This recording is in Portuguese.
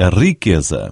a riqueza.